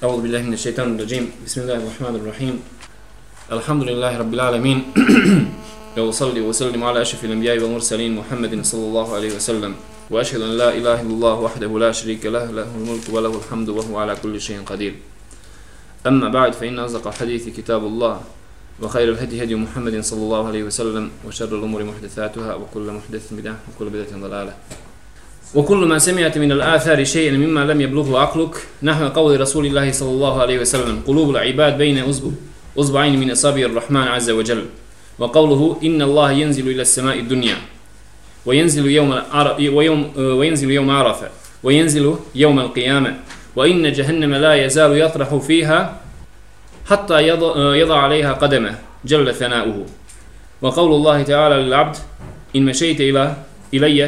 أعوذ بالله من الشيطان الرجيم. بسم الله الرحمن الرحيم. الحمد لله رب العالمين. وصلي وسلم على أشرف الأنبياء والمرسلين محمد صلى الله عليه وسلم. وأشهد أن لا إله إلا الله وحده لا شريك له له الملك وله الحمد وهو على كل شيء قدير. أما بعد فإن أصدق الحديث كتاب الله وخير الهدي هدي محمد صلى الله عليه وسلم وشر الأمور محدثاتها وكل محدث بدعة وكل بدعة ضلالة. وكل ما سمعت من الآثار شيئا مما لم يبلغه عقلك نحو قول رسول الله صلى الله عليه وسلم قلوب العباد بين أصبعين من أصابع الرحمن عز وجل وقوله إن الله ينزل إلى السماء الدنيا وينزل يوم ويوم وينزل يوم عرفة وينزل يوم القيامة وإن جهنم لا يزال يطرح فيها حتى يضع عليها قدمه جل ثناؤه. وقول الله تعالى للعبد إن مشيت إلى إلي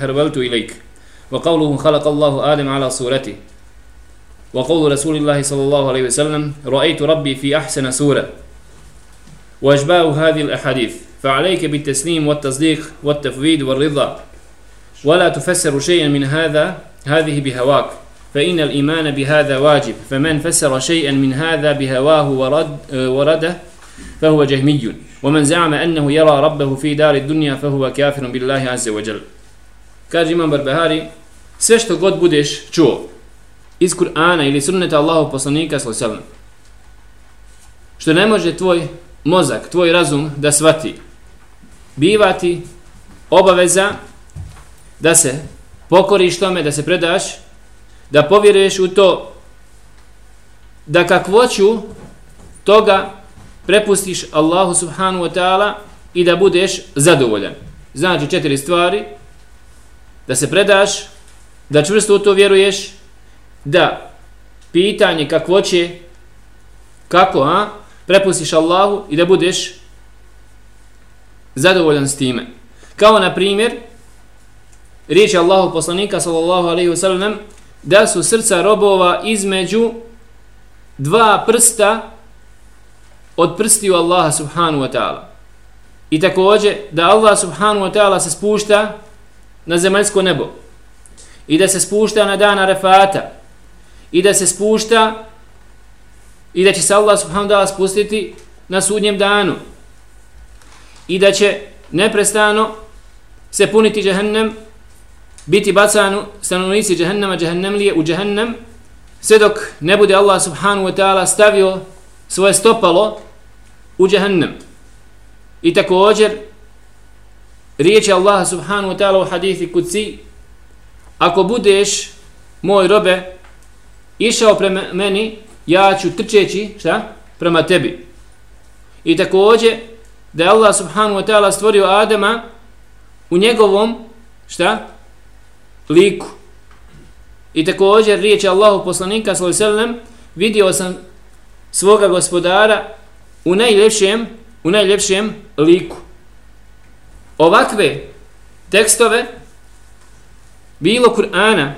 هرولت إليك. وقوله خلق الله آدم على صورته. وقول رسول الله صلى الله عليه وسلم رأيت ربي في أحسن سورة وأشباه هذه الأحاديث. فعليك بالتسليم والتصديق والتفويض والرضا. ولا تفسر شيئا من هذا هذه بهواك. فإن الإيمان بهذا واجب. فمن فسر شيئا من هذا بهواه ورد ورده فهو جهمي. ومن زعم أنه يرى ربه في دار الدنيا فهو كافر بالله عز وجل kaže imam Barbahari sve što god budeš čuo iz Kur'ana ili sunneta Allahu poslanika sallallahu što ne može tvoj mozak, tvoj razum da svati bivati obaveza da se pokoriš tome, da se predaš da povjeruješ u to da kakvoću toga prepustiš Allahu subhanu wa ta'ala i da budeš zadovoljan. Znači četiri stvari, da se predaš, da čvrsto u to vjeruješ, da pitanje kako će, kako, a, prepustiš Allahu i da budeš zadovoljan s time. Kao na primjer, riječ Allahu poslanika sallallahu alaihi wa sallam, da su srca robova između dva prsta od prstiju Allaha subhanu wa ta'ala. I također da Allah subhanu wa ta'ala se spušta na zemaljsko nebo. I da se spušta na dana refata. I da se spušta i da će se Allah subhanu wa ta'ala spustiti na sudnjem danu. I da će neprestano se puniti džahnem, biti bacanu stanovnici džahnema, džahnemlije u džahnem, sve dok ne bude Allah subhanu wa ta'ala stavio svoje stopalo u džahannam. I također, riječi Allah subhanahu wa ta'ala u hadithi kuci, ako budeš, moj robe, išao prema meni, ja ću trčeći, šta? Prema tebi. I također, da je Allah subhanahu wa ta'ala stvorio Adama u njegovom, šta? Liku. I također, riječi Allahu poslanika, sallallahu alaihi vidio sam svoga gospodara u najljepšem, u najljepšem liku. Ovakve tekstove bilo Kur'ana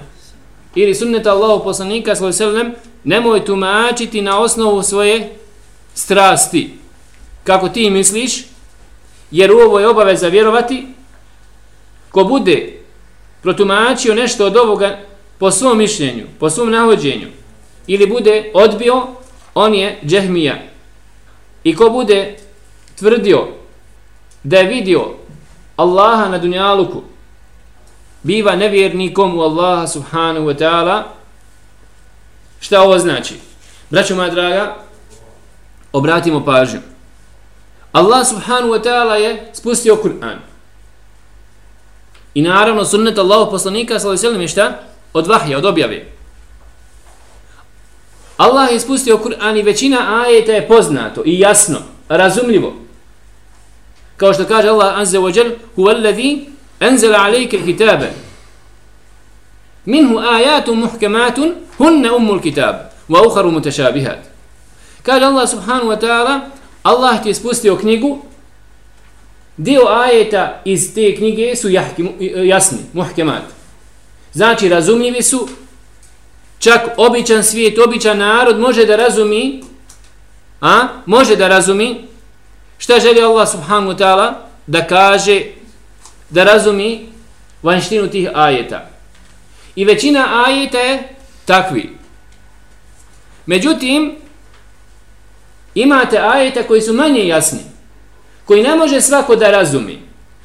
ili sunneta Allahu poslanika sallallahu nemoj tumačiti na osnovu svoje strasti. Kako ti misliš? Jer u ovo je obaveza vjerovati ko bude protumačio nešto od ovoga po svom mišljenju, po svom nahođenju ili bude odbio, on je džehmija, I ko bude tvrdio da je vidio Allaha na dunjaluku, biva nevjernikom u Allaha subhanahu wa ta'ala, šta ovo znači? Braćo moja draga, obratimo pažnju. Allah subhanahu wa ta'ala je spustio Kur'an. I naravno sunnet Allahu poslanika sallallahu alejhi ve sellem šta? Od vahja, od objave. Allah je spustio Kur'an i većina ajeta je poznato i jasno, razumljivo. Kao što kaže Allah azza wa jal, huwa alladhi anzala alayka al-kitaba. Minhu ayatun muhkamatun hunna ummul kitab wa ukhra mutashabihat. Kaže Allah subhanahu wa ta'ala, Allah ti je spustio knjigu Dio ajeta iz te knjige su jasni, muhkemat. Znači, razumljivi su, čak običan svijet, običan narod može da razumi, a može da razumi šta želi Allah subhanahu wa ta'ala da kaže, da razumi vanštinu tih ajeta. I većina ajeta je takvi. Međutim, imate ajeta koji su manje jasni, koji ne može svako da razumi,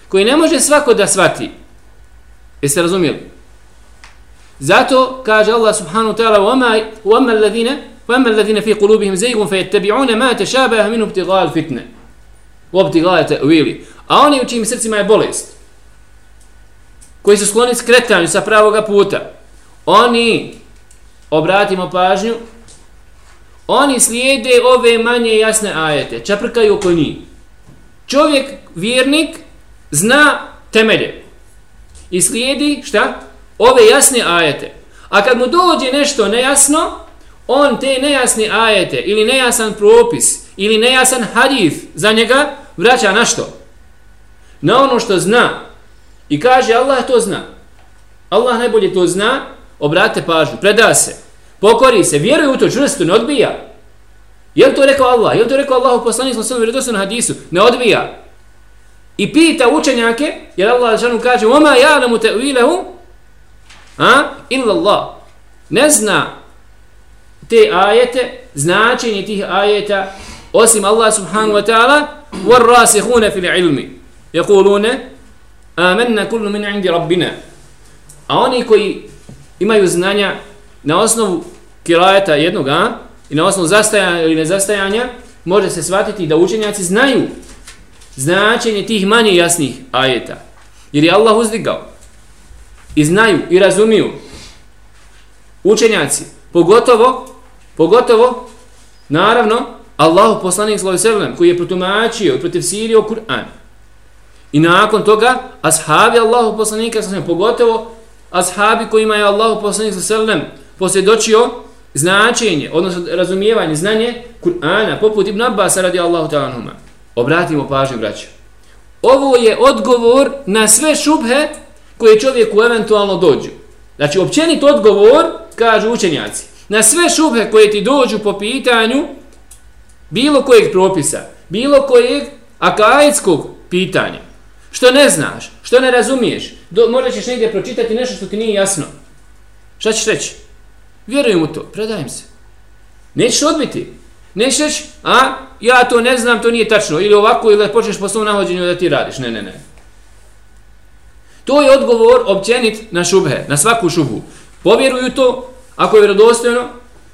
koji ne može svako da svati. Jeste razumijeli? Zato kaže Allah subhanahu wa ta'ala وَمَا الَّذِينَ وَمَا الَّذِينَ فِي قُلُوبِهِمْ زَيْغٌ فَيَتَّبِعُونَ مَا تَشَابَهَ مِنُ ابْتِغَاءَ الْفِتْنَ وَابْتِغَاءَ تَأْوِيلِ A oni u čijim srcima je bolest, koji su skloni skretanju sa pravoga puta, oni, obratimo pažnju, oni slijede ove manje jasne ajete, čaprkaju oko njih. Čovjek, vjernik, zna temelje i slijedi, šta? Ove jasne ajete. A kad mu dođe nešto nejasno, on te nejasne ajete ili nejasan propis ili nejasan hadif za njega vraća na što? Na ono što zna. I kaže Allah to zna. Allah najbolje to zna, obrate pažnju, preda se, pokori se, vjeruje u to, čvrsto, ne odbija. Je li to rekao Allah? Je li to rekao Allah u poslanih smo svojom vjerodostojnom hadisu? Ne odbija. I pita učenjake, jer Allah žanu kaže, Oma ja nam A? Illa Allah. Ne zna te ajete, značenje tih ajeta, osim Allah subhanahu wa ta'ala, war rasihuna fil ilmi. Jakulune, amanna kullu min indi rabbina. A oni koji imaju znanja na osnovu kirajeta jednog, a? I na osnovu zastajanja ili nezastajanja, može se shvatiti da učenjaci znaju značenje tih manje jasnih ajeta. Jer je Allah uzdigao i znaju i razumiju učenjaci, pogotovo, pogotovo, naravno, Allahu poslanik sallallahu koji je protumačio i protefsirio Kur'an. I nakon toga, ashabi Allahu poslanika sallallahu pogotovo ashabi kojima je Allahu poslanik sallallahu posvjedočio značenje, odnosno razumijevanje, znanje Kur'ana, poput Ibn Abbas radi Allahu ta'ala Obratimo pažnju, braću. Ovo je odgovor na sve šubhe koje čovjeku eventualno dođu. Znači, općenit odgovor, kažu učenjaci, na sve šube koje ti dođu po pitanju bilo kojeg propisa, bilo kojeg akaidskog pitanja, što ne znaš, što ne razumiješ, do, možda ćeš negdje pročitati nešto što ti nije jasno. Šta ćeš reći? Vjerujem u to, predajem se. Nećeš odbiti. Nećeš reći, a, ja to ne znam, to nije tačno. Ili ovako, ili počneš po svom nahođenju da ti radiš. Ne, ne, ne. To je odgovor općenit na šubhe, na svaku šubhu. Povjeruju to, ako je vjerodostojno,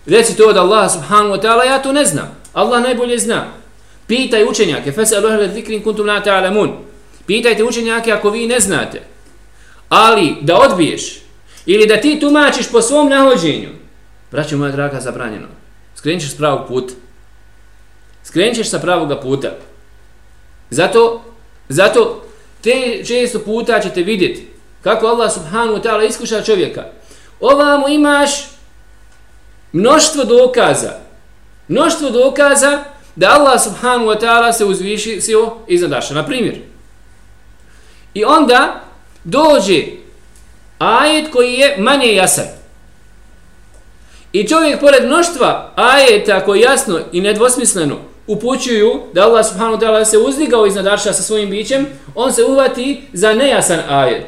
reci to od Allaha subhanahu wa ta'ala, ja to ne znam. Allah najbolje zna. Pitaj učenjake, fesalu ahle zikrin kuntum la ta'alamun. Pitajte učenjake ako vi ne znate. Ali da odbiješ ili da ti tumačiš po svom nahođenju, braćo moja draga, zabranjeno. Skrenit ćeš s pravog puta. Skrenit ćeš sa pravog puta. Zato, zato te često puta ćete vidjeti kako Allah subhanahu wa ta'ala iskuša čovjeka. Ovamo imaš mnoštvo dokaza. Mnoštvo dokaza da Allah subhanahu wa ta'ala se uzvišio iznad Arša, Na primjer. I onda dođe ajet koji je manje jasan. I čovjek pored mnoštva ajeta koji jasno i nedvosmisleno upućuju da Allah subhanahu wa ta'ala se uzdigao iznad arša sa svojim bićem, on se uvati za nejasan ajet.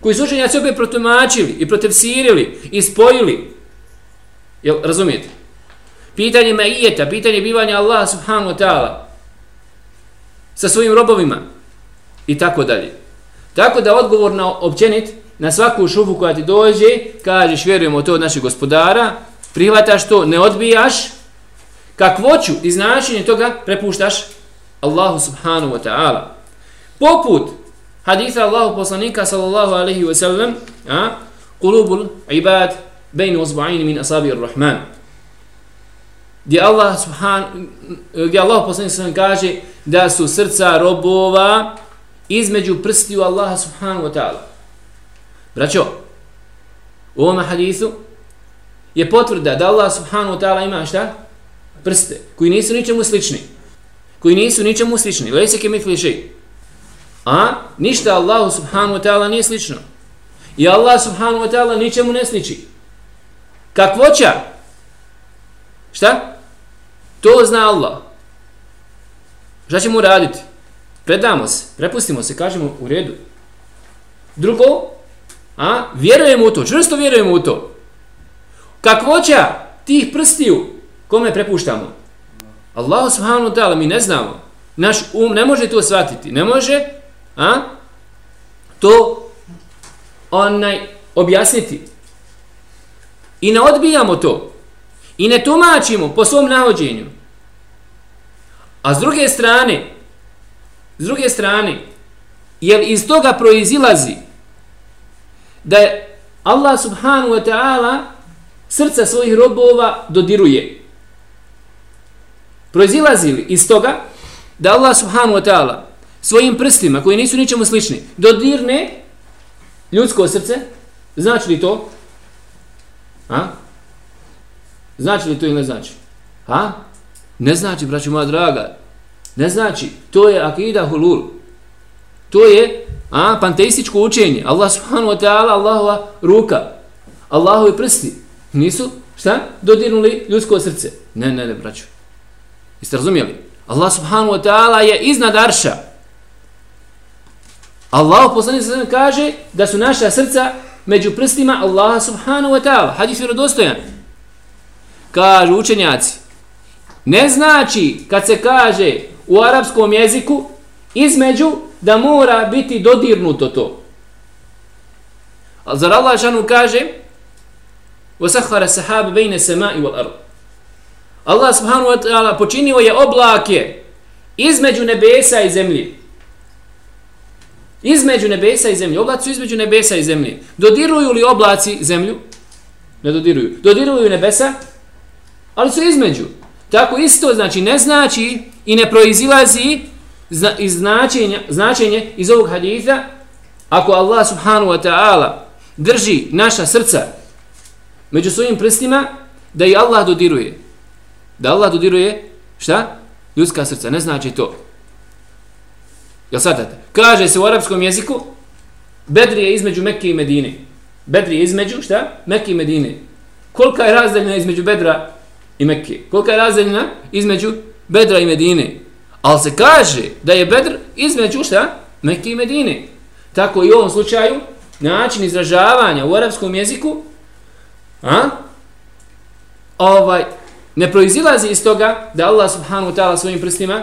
Koji su učenjaci opet protumačili i protefsirili i spojili. Jel, razumijete? Pitanje maijeta, pitanje bivanja Allah subhanahu wa ta'ala sa svojim robovima i tako dalje. Tako da odgovor na općenit, na svaku šufu koja ti dođe, kažeš vjerujemo to od našeg gospodara, prihvataš to, ne odbijaš, kakvoću i značenje toga prepuštaš Allahu subhanahu wa ta'ala. Poput haditha Allahu poslanika sallallahu alaihi wa sallam, a, kulubul ibad bejnu uzba'ini min asabi ar-Rahman. Gdje Allah subhanahu, gdje Allah poslanika sallam kaže da su srca robova između prstiju Allaha subhanahu wa ta'ala. Braćo, u ovom hadithu je potvrda da Allah subhanahu wa ta'ala ima šta? Prste, koji nisu ničemu slični. Koji nisu ničemu slični. Lejse ke mitli šeji. A ništa Allahu subhanahu wa ta'ala nije slično. I Allah subhanahu wa ta'ala ničemu ne sliči. Kakvoća? Šta? To zna Allah. Šta ćemo raditi? Predamo se, prepustimo se, kažemo u redu. Drugo, a, vjerujemo u to, čvrsto vjerujemo u to. Kakvoća? tih prstiju, kome prepuštamo? Allahu subhanahu wa ta'ala, mi ne znamo. Naš um ne može to shvatiti. Ne može a, to onaj objasniti. I ne odbijamo to. I ne tumačimo po svom nahođenju. A s druge strane, s druge strane, jer iz toga proizilazi da je Allah subhanahu wa ta'ala srca svojih robova dodiruje. Proizilazi li iz toga da Allah subhanahu wa ta'ala svojim prstima koji nisu ničemu slični dodirne ljudsko srce, znači li to? A? Znači li to ili ne znači? A? Ne znači, braću moja draga. Ne znači. To je akida hulul. To je a, panteističko učenje. Allah subhanahu wa ta'ala, Allahova ruka. Allahovi prsti. Nisu, šta? Dodirnuli ljudsko srce. Ne, ne, ne, braću. Jeste razumijeli? Allah subhanahu wa ta'ala je iznad arša. Allah poslani se kaže da su naša srca među prstima Allaha subhanahu wa ta'ala. Hadis vjerodostojan. Kažu učenjaci. Ne znači kad se kaže u arapskom jeziku između da mora biti dodirnuto to. A zar Allah šanu kaže وَسَحْفَرَ سَحَابَ بَيْنَ سَمَاءِ وَالْأَرْضِ Allah subhanahu wa ta'ala počinio je oblake između nebesa i zemlje. Između nebesa i zemlje. Oblaci su između nebesa i zemlje. Dodiruju li oblaci zemlju? Ne dodiruju. Dodiruju nebesa? Ali su između. Tako isto znači ne znači i ne proizilazi iz značenja, značenje iz ovog haditha ako Allah subhanahu wa ta'ala drži naša srca među svojim prstima da i Allah dodiruje. Da Allah dodiruje šta? Ljudska srca. Ne znači to. Jel sadate? Kaže se u arapskom jeziku Bedri je između Mekke i Medine. Bedri je između šta? Mekke i Medine. Kolika je razdaljena između Bedra i Mekke? Kolika je razdaljena između Bedra i Medine? Ali se kaže da je Bedr između šta? Mekke i Medine. Tako i u ovom slučaju način izražavanja u arapskom jeziku a? ovaj ne proizilazi iz toga da Allah subhanahu wa ta'ala svojim prstima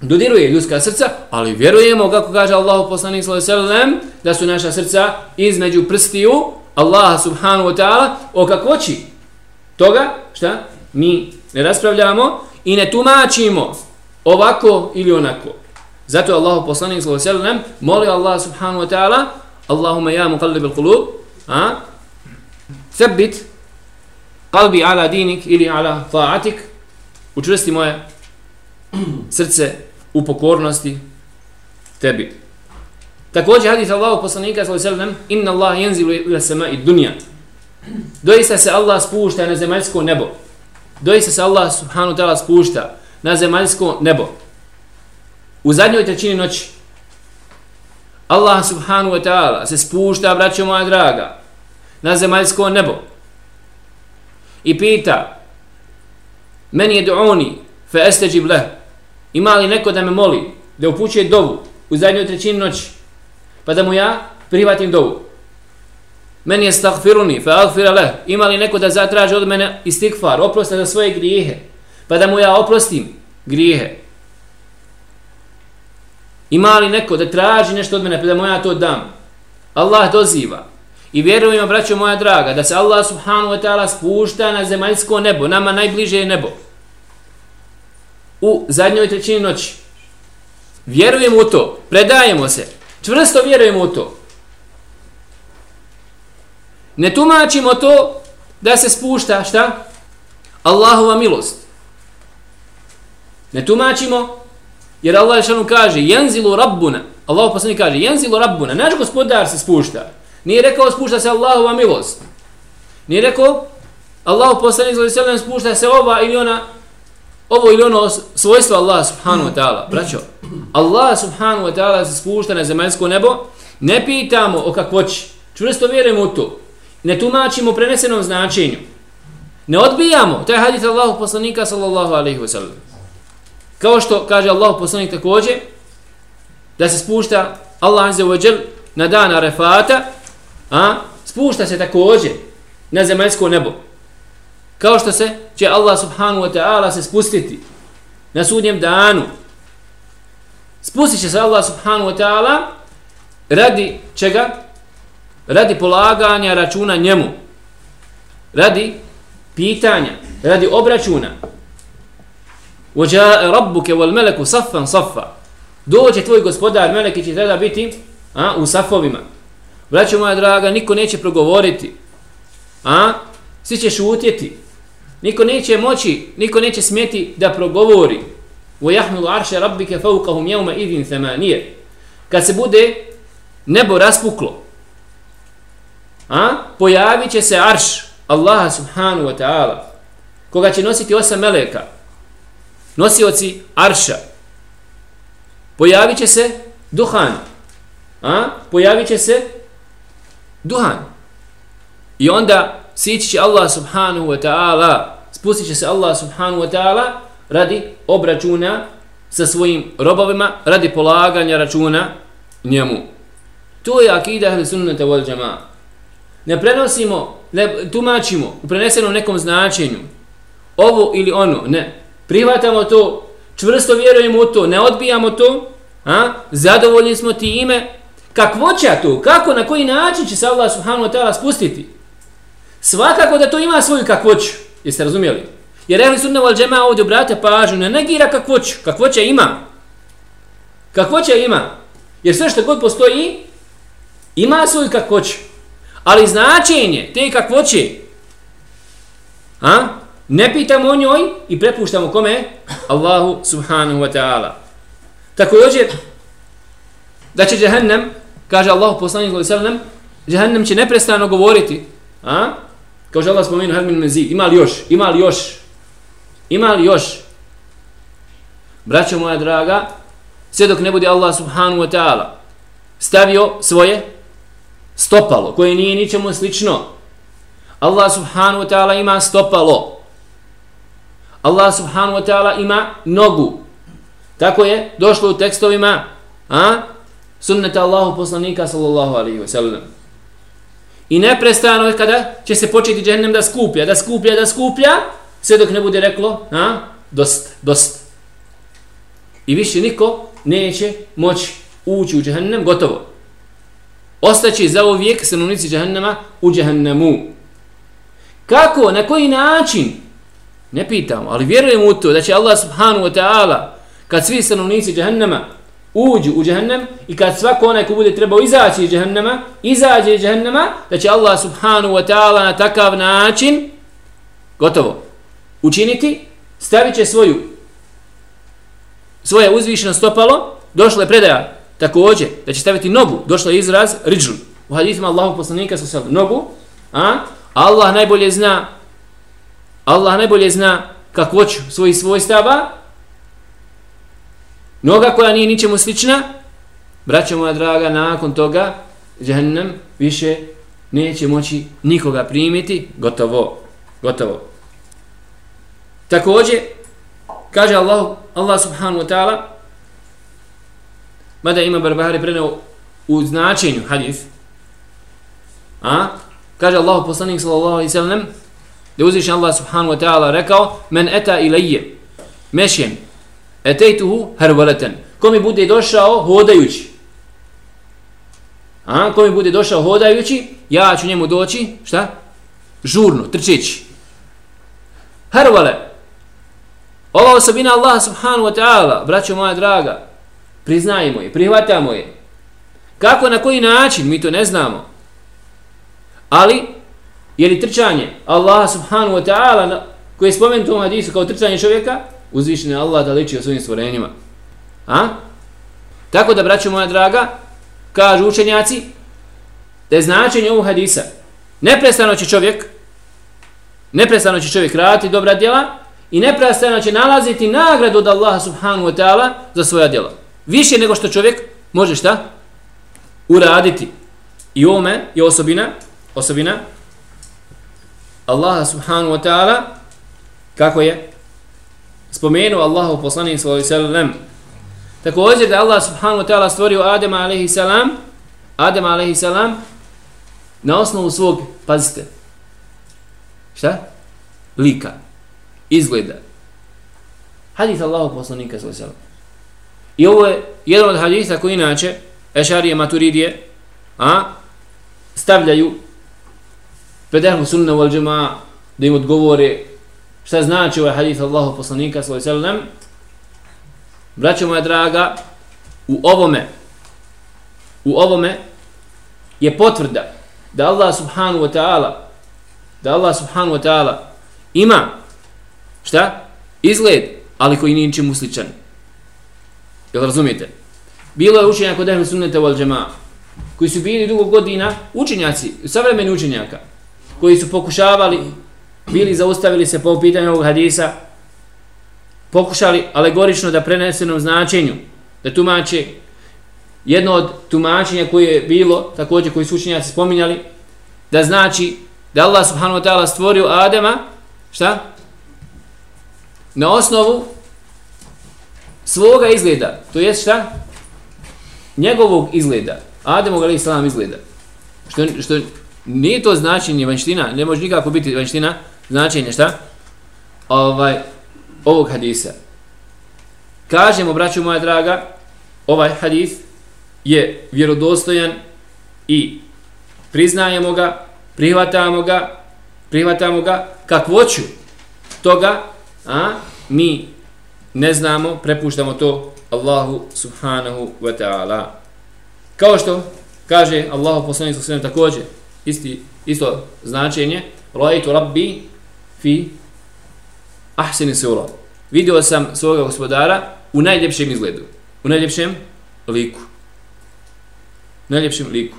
dodiruje ljudska srca, ali vjerujemo, kako kaže Allah poslanik sallam, da su naša srca između prstiju Allaha subhanahu wa ta'ala o kakvoći toga, šta? Mi ne raspravljamo i ne tumačimo ovako ili onako. Zato Allah poslanik sallam moli Allah subhanahu wa ta'ala Allahumma ya muqallib al-qulub a? Thabbit qalbi ala dinik ili ala ta'atik učvrsti moje srce u pokornosti tebi. Također hadis Allahu poslanika sallallahu alejhi ve sellem inna Allah yanzilu ila sama'i dunya. Doista se Allah spušta na zemaljsko nebo. Doista se Allah subhanahu wa ta'ala spušta na zemaljsko nebo. U zadnjoj trećini noći Allah subhanahu wa ta'ala se spušta, braćo moja draga, na zemaljsko nebo i pita meni je du'uni fa esteđib leh. Ima li neko da me moli da upućuje dovu u zadnjoj trećini noći pa da mu ja prihvatim dovu? Meni je stagfiruni fa agfira leh. Ima li neko da zatraže od mene istikfar oprosta za svoje grijehe pa da mu ja oprostim grijehe? Ima li neko da traži nešto od mene pa da mu ja to dam? Allah doziva. I vjerujemo, braćo moja draga, da se Allah subhanahu wa ta'ala spušta na zemaljsko nebo, nama najbliže je nebo. U zadnjoj trećini noći. Vjerujemo u to, predajemo se, čvrsto vjerujemo u to. Ne tumačimo to da se spušta, šta? Allahova milost. Ne tumačimo, jer Allah šanu kaže, jenzilu rabbuna, Allah poslani kaže, jenzilu rabbuna, naš gospodar se spušta. Nije rekao spušta se Allahova milost. Nije rekao Allahu poslanik sallallahu alejhi ve spušta se ova ili ona ovo ili ono svojstvo Allaha subhanahu wa ta'ala. Braćo, Allah subhanahu wa ta'ala se spušta na zemaljsko nebo. Ne pitamo o kakvoći. Čvrsto vjerujemo u to. Ne tumačimo prenesenom značenju. Ne odbijamo. taj hadith Allahu poslanika sallallahu alejhi ve sellem. Kao što kaže Allahu poslanik također da se spušta Allah azza wa jall na dan Arafata a, spušta se također na zemaljsko nebo. kao što se će Allah subhanahu wa ta'ala se spustiti na sudnjem danu. Spustit će se Allah subhanahu wa ta'ala radi čega? Radi polaganja računa njemu. Radi pitanja, radi obračuna. وَجَاءَ رَبُّكَ وَالْمَلَكُ صَفًّا صَفًّا Dođe tvoj gospodar, meleki će tada biti a, u safovima. Braćo moja draga, niko neće progovoriti. A? Svi će šutjeti. Niko neće moći, niko neće smjeti da progovori. وَيَحْمُلُ عَرْشَ رَبِّكَ فَوْقَهُمْ يَوْمَ إِذٍ ثَمَانِيَ Kad se bude nebo raspuklo, a? pojavit će se arš Allaha subhanu wa ta'ala, koga će nositi osam meleka, nosioci arša. Pojavit će se duhan, a? pojavit će se duhan. I onda sići će Allah subhanahu wa ta'ala, spustit će se Allah subhanahu wa ta'ala radi obračuna sa svojim robovima, radi polaganja računa njemu. To je akida ahli sunnata wal džama. Ne prenosimo, ne tumačimo u prenesenom nekom značenju ovo ili ono, ne. Prihvatamo to, čvrsto vjerujemo u to, ne odbijamo to, a? zadovoljni smo ti ime, kakvoća to, kako, na koji način će se Allah subhanahu wa ta'ala spustiti? Svakako da to ima svoju kakvoću, jeste razumijeli? Jer ehli sunna wal džema ovdje obrate pažnju, ne negira kakvoću, kakvoća ima. Kakvoća ima. Jer sve što god postoji, ima svoju kakvoću. Ali značenje te kakvoće, a? ne pitamo o njoj i prepuštamo kome? Allahu subhanahu wa ta'ala. Također, da će džahannam, kaže Allahu poslanik sallam, džahannam će neprestano govoriti, a? Kao što Allah spomenu, Hermin Mezid, ima li još? Ima li još? Ima li još? Braćo moja draga, sve dok ne bude Allah subhanahu wa ta'ala stavio svoje stopalo, koje nije ničemu slično. Allah subhanahu wa ta'ala ima stopalo. Allah subhanahu wa ta'ala ima nogu. Tako je došlo u tekstovima a? Sunneta Allahu poslanika sallallahu alaihi wa sallam. I neprestano je kada će se početi džehennem da skuplja, da skuplja, da skuplja, sve dok ne bude reklo, a? dost, dost. I više niko neće moći ući u džehennem, gotovo. Ostaće za uvijek stanovnici džehennema u džehennemu. Kako, na koji način? Ne pitamo, ali vjerujemo u to da će Allah subhanahu wa ta'ala kad svi stanovnici džehennema uđu u džehennem i kad svako onaj ko bude trebao izaći iz džehennema, izađe iz džehennema, da će Allah subhanahu wa ta'ala na takav način gotovo učiniti, stavit će svoju svoje uzvišeno stopalo, došlo je predaja također da će staviti nogu, došlo je izraz riđu. U hadithima Allahu poslanika sa sve nogu, a Allah najbolje zna Allah najbolje zna kakvoću svojih svojstava, noga koja nije ničemu slična, braćo moja draga, nakon toga, džahnem više neće moći nikoga primiti, gotovo, gotovo. Također, kaže Allah, Allah subhanahu wa ta'ala, mada ima Barbahari preneo u značenju hadith, a, kaže Allah poslanik sallallahu alaihi sallam, da uzviši Allah subhanahu wa ta'ala rekao, men eta ilaje, mešjen, etejtuhu hervaleten, ko mi bude došao hodajući, a, ko mi bude došao hodajući, ja ću njemu doći, šta? Žurno, trčeći. Hervale, ova osobina Allah subhanahu wa ta'ala, braćo moja draga, priznajemo je, prihvatamo je. Kako, na koji način, mi to ne znamo. Ali, je li trčanje Allah subhanahu wa ta'ala koje je spomenuto u hadisu kao trčanje čovjeka, uzvišen je Allah da liči o svojim stvorenjima. A? Tako da, braćo moja draga, kažu učenjaci, da je značenje ovog hadisa, neprestano će čovjek, neprestano će čovjek raditi dobra djela i neprestano će nalaziti nagradu od Allaha subhanahu wa ta'ala za svoja djela. Više nego što čovjek može šta? Uraditi. I ovome je osobina, osobina Allah subhanahu wa ta'ala kako je spomenuo Allahu poslanik sallallahu alejhi ve sellem također da Allah subhanahu wa ta'ala stvorio Adema alejhi salam Adem alejhi salam na osnovu svog pazite šta? Lika, izgleda. Hadis Allahu poslanika sallallahu alejhi ve I ovo je jedan od hadisa koji inače Ešarije Maturidije a, stavljaju pred ehlu sunna wal džema da im odgovore šta znači ovaj hadith Allahu poslanika sallallahu alejhi ve sellem? Braćo moja draga u ovome u ovome je potvrda da Allah subhanahu wa ta'ala da Allah subhanahu wa ta'ala ima šta? Izgled ali koji nije ničemu sličan jel razumijete? Bilo je učenjaka kod ehlu sunnata wal Jama'a koji su bili dugo godina učenjaci savremeni učenjaka koji su pokušavali bili zaustavili se po pitanju ovog hadisa, pokušali alegorično da prenesenom značenju, da tumače jedno od tumačenja koje je bilo, također koji su učenjaci spominjali, da znači da Allah subhanahu wa ta'ala stvorio Adama, šta? Na osnovu svoga izgleda, to jest šta? Njegovog izgleda, Adamog alaih islam izgleda. Što, što nije to značenje vanština, ne može nikako biti vanština, značenje šta? Ovaj, ovog hadisa. Kažemo, braću moja draga, ovaj hadis je vjerodostojan i priznajemo ga, prihvatamo ga, prihvatamo ga, kakvoću toga, a mi ne znamo, prepuštamo to Allahu subhanahu wa ta'ala. Kao što kaže Allahu poslanik sa također, isti, isto značenje, Rajtu rabbi fi ahsini sura. Vidio sam svoga gospodara u najljepšem izgledu, u najljepšem liku. Najljepšem liku.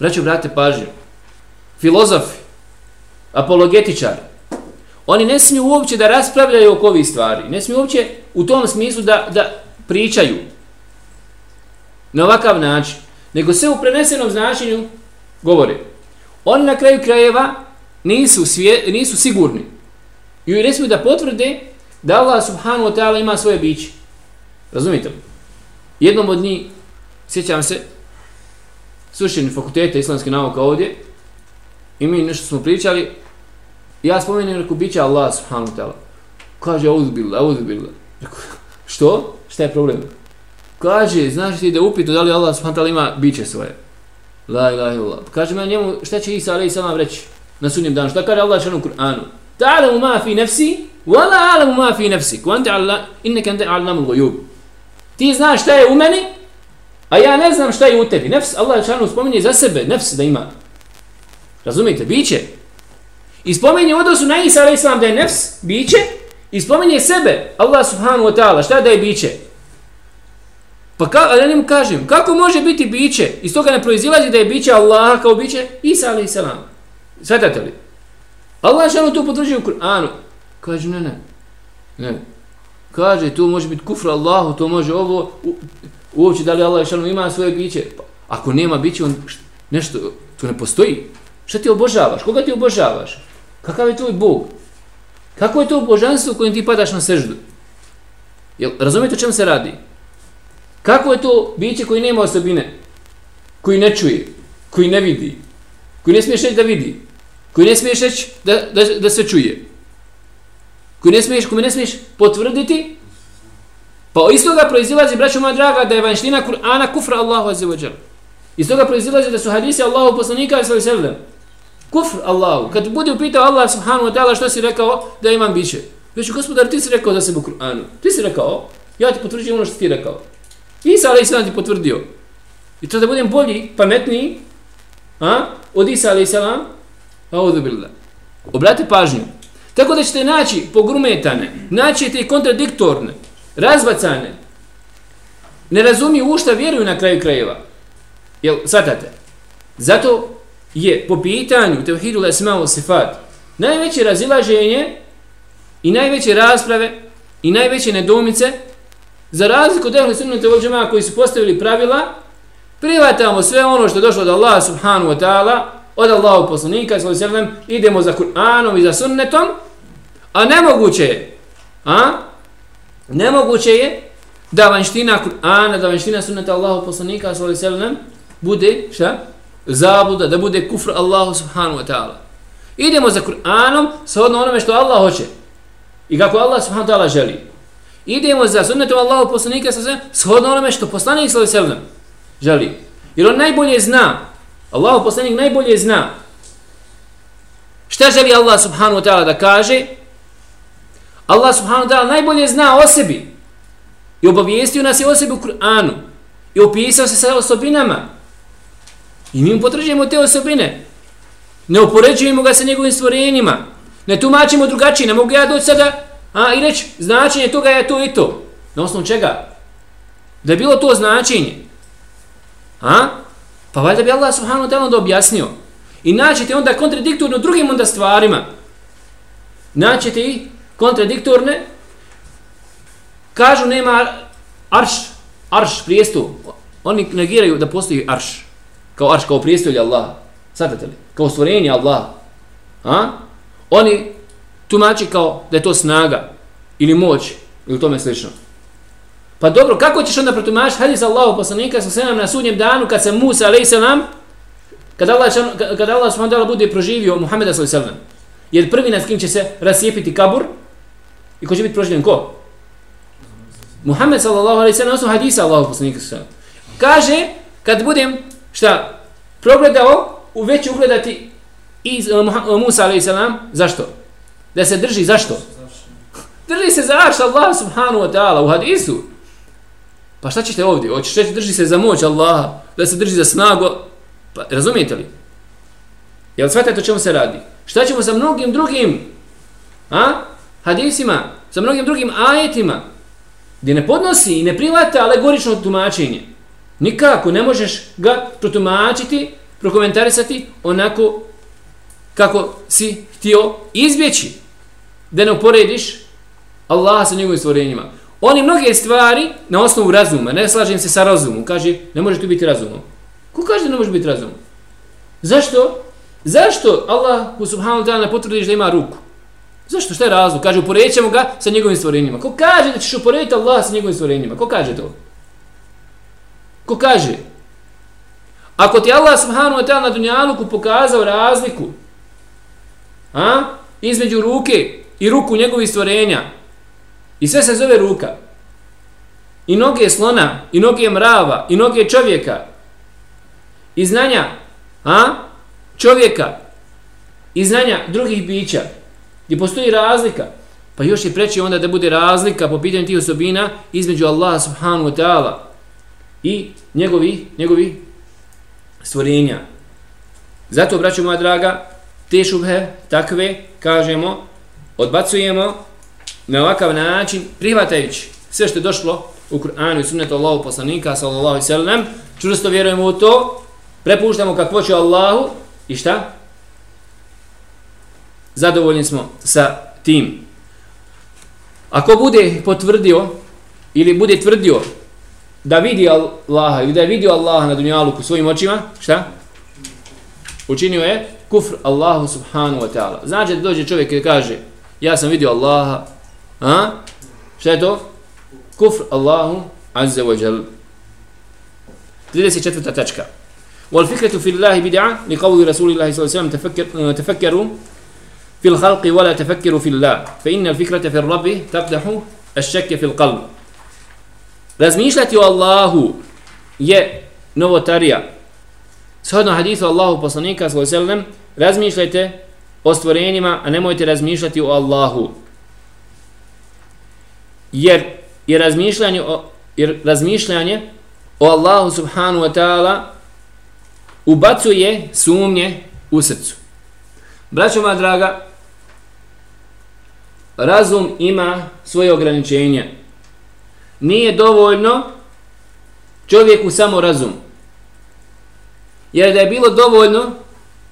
Braćo, brate, pažnju. Filozofi, apologetičari, oni ne smiju uopće da raspravljaju oko ovih stvari. Ne smiju uopće u tom smislu da, da pričaju na ovakav način. Nego sve u prenesenom značenju govore. Oni na kraju krajeva nisu, svje, nisu sigurni. I ne smiju da potvrde da Allah subhanahu wa ta'ala ima svoje biće. Razumite li? Jednom od njih, sjećam se, sušeni fakultete islamske nauka ovdje, i mi nešto smo pričali, ja spomenem reku biće Allah subhanahu wa ta'ala. Kaže, auzbillah, auzbillah. Reku, što? Šta je problem? Kaže, znaš ti da upitu da li Allah subhanahu wa ta'ala ima biće svoje. La ilaha illallah. Kaže me njemu, šta će Isa alaihi salam reći? Na sunnim danu. Šta kaže Allah šanu u Kur'anu? Ta'alamu ma fi nefsi, wa la alamu ma fi nefsi. Kuante Allah, inneke ante alamu l'gojub. Ti znaš šta je u meni, a ja ne znam šta je u tebi. Nefs, Allah šanu spominje za sebe, nefs da ima. Razumijete, biće. I spominje u odnosu na Isa alaih da je nefs, biće, i spominje sebe, Allah subhanahu wa ta'ala, šta da je biće. Pa ka, ja njemu kažem, kako može biti biće? Iz toga ne proizilazi da je biće Allaha kao biće Isa alaih salam. Svatate li? Pa Allah šanu to potvrđuje u Kur'anu. Kaže, ne, ne. Ne. Kaže, to može biti kufra Allahu, to može ovo. U, uopće da li Allah šanu ima svoje biće? Pa, ako nema biće, on nešto, to ne postoji. Šta ti obožavaš? Koga ti obožavaš? Kakav je tvoj Bog? Kako je to božanstvo kojim ti padaš na seždu? Jel, razumijete o čem se radi? Kako je to biće koji nema osobine? Koji ne čuje? Koji ne vidi? Koji ne smiješ reći da vidi? Koji ne smiješ reći da, da, da se čuje. Koji ne smiješ, koji ne smiješ potvrditi, pa iz toga proizilazi, braćo moja draga, da je vanština Kur'ana kufra Allahu azze wa Iz toga proizilazi da su hadisi Allahu poslanika sallallahu alejhi ve sellem. Kufr Allahu. Kad bude upitao Allah subhanahu wa ta'ala što si rekao da imam biće. Već gospodar ti si rekao da se u Kur'anu. Ti si rekao, ja ti potvrđujem ono što ti rekao. Isa alejhi ti potvrdio. I to da budem bolji, pametniji, a? Od Isa alejhi Audu billah. Obratite pažnju. Tako da ćete naći pogrumetane, naći ćete i kontradiktorne, razbacane, ne razumiju u šta vjeruju na kraju krajeva. Jel, svatate? Zato je po pitanju Tevhidu Lesmao Sifat najveće razilaženje i najveće rasprave i najveće nedomice za razliku od ehli sunnete vođama koji su postavili pravila privatamo sve ono što je došlo od Allaha subhanu wa ta'ala od Allahu poslanika sallallahu alejhi ve sellem idemo za Kur'anom i za sunnetom a nemoguće je a nemoguće je da vanština Kur'ana da vanština sunneta Allahu poslanika sallallahu alejhi ve sellem bude šta zabuda da bude kufr Allahu subhanahu wa ta'ala Idemo za Kur'anom shodno onome što Allah hoće. I kako Allah subhanahu wa ta'ala želi. Idemo za sunnetom Allahu poslanika sa sve shodno onome što poslanik sallallahu alejhi ve želi. Jer on najbolje zna. Allahu poslanik najbolje zna. Šta želi Allah subhanahu wa ta'ala da kaže? Allah subhanahu wa ta'ala najbolje zna o sebi. I obavijestio nas je o sebi u Kur'anu. I opisao se sa osobinama. I mi mu potređujemo te osobine. Ne upoređujemo ga sa njegovim stvorenjima. Ne tumačimo drugačije. Ne mogu ja doći sada a, i reći značenje toga je to i to. Na osnovu čega? Da je bilo to značenje. A? Pa valjda bi Allah subhanahu wa ta'ala onda objasnio. I naćete onda kontradiktorno drugim onda stvarima. Naćete i kontradiktorne. Kažu nema arš, arš prijestu. Oni negiraju da postoji arš. Kao arš, kao prijestolje Allah. Svatate li? Kao stvorenje Allah. A? Oni tumači kao da je to snaga ili moć ili tome slično. Pa dobro, kako ćeš onda protumačiti hadis Allahu poslanika sa selam na sudnjem danu kad se Musa alejhi selam kad Allah kad Allah subhanahu bude proživio Muhameda sallallahu alejhi Jer prvi na kim će se rasijepiti kabur i ko će biti proživljen ko? Muhammed sallallahu alejhi ve sellem osim hadisa Allahu poslanika sallallahu Kaže kad budem šta progledao u već ugledati iz uh, Musa alejhi selam zašto? Da se drži zašto? Drži se za arš Allah subhanahu wa ta'ala u hadisu. Pa šta ćete ovdje? Hoćeš reći drži se za moć Allaha, da se drži za snagu. Pa razumijete li? Jel shvatate o čemu se radi? Šta ćemo sa mnogim drugim a? hadisima, sa mnogim drugim ajetima, gdje ne podnosi i ne privata alegorično tumačenje. Nikako ne možeš ga protumačiti, prokomentarisati onako kako si htio izbjeći. Da ne uporediš Allaha sa njegovim stvorenjima. Oni mnoge stvari na osnovu razuma, ne slažem se sa razumom, kaže ne može tu biti razumom. Ko kaže da ne može biti razumom? Zašto? Zašto Allah subhanahu wa ta'ala potvrdiš da ima ruku? Zašto? Šta je razlog? Kaže uporećemo ga sa njegovim stvorenjima. Ko kaže da ćeš uporediti Allah sa njegovim stvorenjima? Ko kaže to? Ko kaže? Ako ti Allah subhanahu wa ta'ala na dunjaluku pokazao razliku a? između ruke i ruku njegovih stvorenja, I sve se zove ruka. I noge slona, i noge mrava, i noge čovjeka. I znanja a? čovjeka. I znanja drugih bića. Gdje postoji razlika. Pa još je preći onda da bude razlika po pitanju tih osobina između Allaha subhanahu wa ta'ala i njegovi, njegovi stvorenja. Zato, braćo moja draga, te šubhe takve, kažemo, odbacujemo na ovakav način, prihvatajući sve što je došlo u Kur'anu i sunnetu Allahu poslanika, sallallahu alaihi sallam, čvrsto vjerujemo u to, prepuštamo kako hoće Allahu i šta? Zadovoljni smo sa tim. Ako bude potvrdio ili bude tvrdio da vidi Allaha ili da je vidio Allaha na dunjaluku svojim očima, šta? Učinio je kufr Allahu subhanahu wa ta'ala. Znači da dođe čovjek i kaže ja sam vidio Allaha A? Šta je to? Kufr Allahu Azza wa Jal. 34. tačka. والفكرة في الله بدعة لقول رسول الله صلى الله عليه وسلم تفكر تفكروا في الخلق ولا تفكروا في الله فإن الفكرة في الرب تقدح الشك في القلب razmišljati o Allahu je novotarija. Shodno hadithu Allahu poslanika sallallahu alejhi ve sellem razmišljajte o stvorenjima, a nemojte razmišljati o Allahu jer je razmišljanje o, jer razmišljanje o Allahu subhanu wa ta'ala ubacuje sumnje u srcu. Braćo moja draga, razum ima svoje ograničenje. Nije dovoljno čovjeku samo razum. Jer da je bilo dovoljno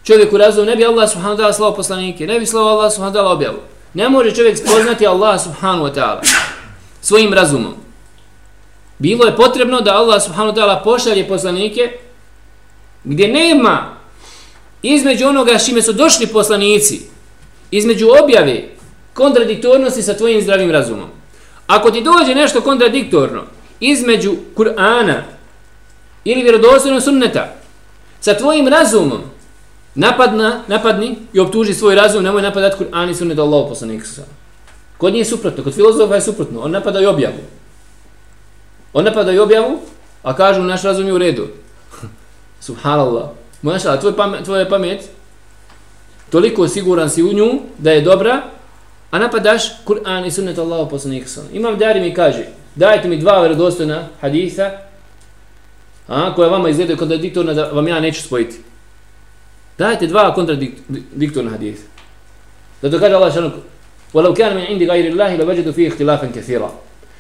čovjeku razum, ne bi Allah subhanahu wa ta'ala slao poslanike, ne bi slao Allah subhanahu wa ta'ala objavu. Ne može čovjek spoznati Allah subhanahu wa ta'ala svojim razumom. Bilo je potrebno da Allah subhanahu wa ta'ala pošalje poslanike gdje nema između onoga šime su došli poslanici, između objave kontradiktornosti sa tvojim zdravim razumom. Ako ti dođe nešto kontradiktorno između Kur'ana ili vjerodostojnog sunneta sa tvojim razumom, napadna, napadni i optuži svoj razum, nemoj napadati Kur'an i sunnet Allahu poslanika sallallahu Kod nje je suprotno, kod filozofa je suprotno, on napada i objavu. On napada i objavu, a kažu naš razum je u redu. Subhanallah. Maša, tvoj pamet, tvoja pamet, toliko siguran si u nju da je dobra, a napadaš Kur'an i sunnet Allahu poslanika sa. Imam Dari mi kaže, dajte mi dva vjerodostojna haditha, a, koja vama izgledaju kontradiktorna da vam ja neću spojiti. Dajte dva kontradiktorna haditha. Da kaže Allah šanu, وَلَوْ كَانَ مِنْ عِنْدِ غَيْرِ اللَّهِ لَوَجَدُ فِيهِ اخْتِلَافًا كَثِيرًا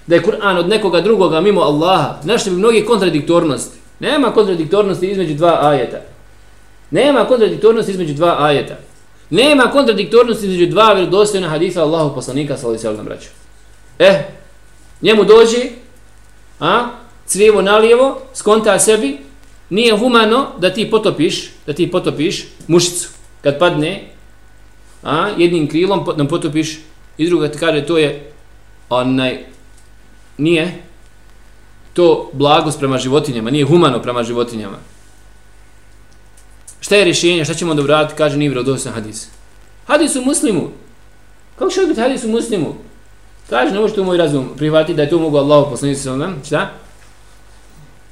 Da je Kur'an od nekoga drugoga mimo Allaha, našli bi mnogi kontradiktornosti. Nema kontradiktornosti između dva ajeta. Nema kontradiktornosti između dva ajeta. Nema kontradiktornosti između dva vjerodostojna hadisa Allahu poslanika sallallahu alejhi ve sellem Eh, njemu dođe, a, crijevo nalijevo, skonta sebi, nije humano da ti potopiš, da ti potopiš mušicu. Kad padne, a, jednim krilom nam potopiš, i druga ti kaže, to je, onaj, nije, to blagost prema životinjama, nije humano prema životinjama. Šta je rješenje, šta ćemo onda vratiti, kaže, nije vjerodostan hadis. Hadis u muslimu. Kako će biti hadis u muslimu? Kaže, ne možete u moj razum prihvatiti da je to mogu Allah poslaniti sa mnom, Šta?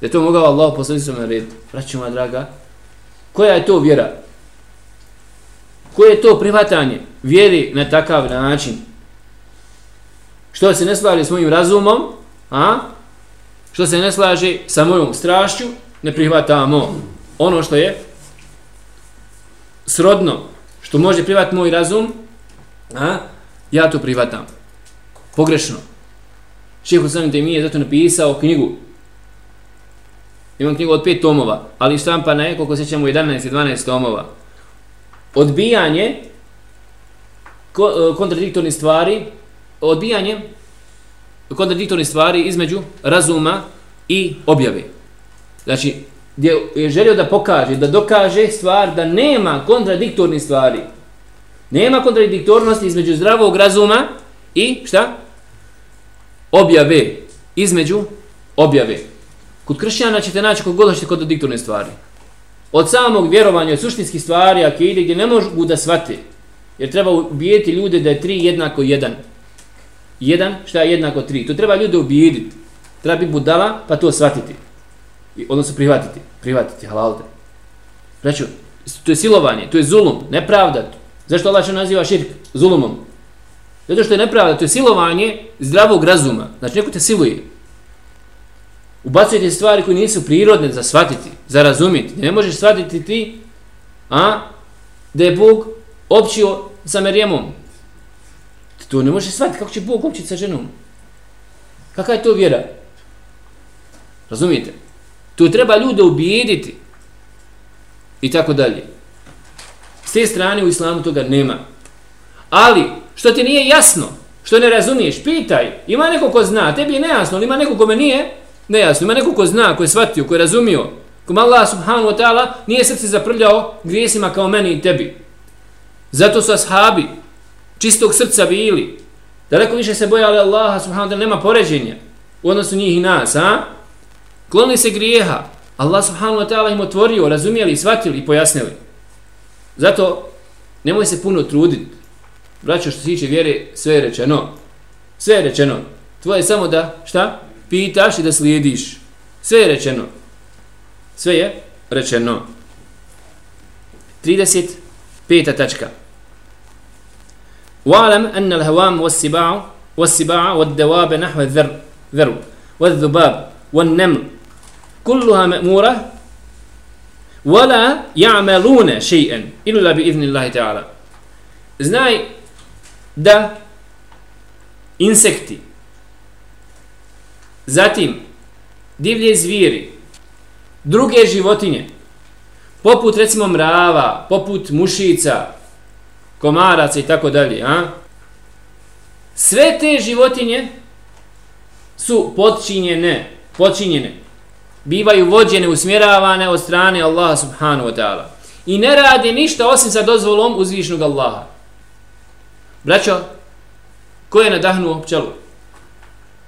Da je to mogao Allah poslaniti sa mnom red. Braću moja draga, koja je to vjera? Koje je to prihvatanje vjeri na takav način? Što se ne slaže s mojim razumom, a? Što se ne slaže sa mojom strašću, ne prihvatamo ono što je srodno, što može prihvatiti moj razum, a? Ja to prihvatam pogrešno. Šehu Sanim te mi je zato napisao knjigu. Imam knjigu od pet tomova, ali štampana je, koliko sećamo, 11 i 12 tomova. Odbijanje e, kontradiktornih stvari, odbijanje kontradiktornih stvari između razuma i objave. Znači, gdje je želio da pokaže, da dokaže stvar da nema kontradiktornih stvari. Nema kontradiktornosti između zdravog razuma i šta? objave između objave. Kod kršćana ćete naći kod god kod diktorne stvari. Od samog vjerovanja, od suštinskih stvari, ako ide gdje ne mogu da shvate, jer treba ubijeti ljude da je tri jednako jedan. Jedan, šta je jednako tri. To treba ljude ubijediti. Treba biti budala, pa to shvatiti. Odnosno prihvatiti. Prihvatiti, halalde. Reću, to je silovanje, to je zulum, nepravda. Zašto Allah što naziva širk? Zulumom. Zato što je nepravda, to je silovanje zdravog razuma. Znači, neko te siluje. Ubacujete stvari koje nisu prirodne za shvatiti, za razumjeti. Ne možeš shvatiti ti, a, da je Bog općio sa Merijemom. To ne možeš shvatiti. Kako će Bog općiti sa ženom? Kakva je to vjera? Razumijete? To treba ljude ubijediti. I tako dalje. S te strane u islamu toga nema. Ali, što ti nije jasno, što ne razumiješ, pitaj. Ima neko ko zna, tebi je nejasno, ali ima neko ko me nije nejasno. Ima neko ko zna, ko je shvatio, ko je razumio. Kom Allah subhanahu wa ta'ala nije srce zaprljao grijesima kao meni i tebi. Zato su ashabi čistog srca bili. Daleko više se bojali Allaha subhanahu wa ta'ala, nema poređenja u odnosu njih i nas, a? Klonili se grijeha. Allah subhanahu wa ta'ala im otvorio, razumijeli, shvatili i pojasnili. Zato nemoj se puno truditi braćo što se tiče vjere, sve je rečeno. Sve je rečeno. Tvoje je samo da, šta? Pitaš i da slijediš. Sve je rečeno. Sve je rečeno. 35. tačka. وَعْلَمْ أَنَّ الْهَوَامُ وَالسِّبَاعُ وَالسِّبَاعَ وَالدَّوَابَ نَحْوَ الذَّرُ ذَرُ وَالذُّبَابُ وَالنَّمْ كُلُّهَا مَأْمُورَةٌ وَلَا يَعْمَلُونَ شَيْئًا إِلَّا بِإِذْنِ اللَّهِ تَعَالَى Znaj da insekti, zatim divlje zvijeri, druge životinje, poput recimo mrava, poput mušica, komaraca i tako dalje, a? sve te životinje su podčinjene, podčinjene, bivaju vođene, usmjeravane od strane Allaha subhanahu wa ta'ala. I ne rade ništa osim sa dozvolom uzvišnog Allaha. Braćo, ko je nadahnuo pčelu?